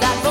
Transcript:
that